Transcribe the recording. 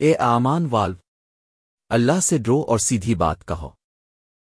اے آمان والو اللہ سے ڈرو اور سیدھی بات کہو۔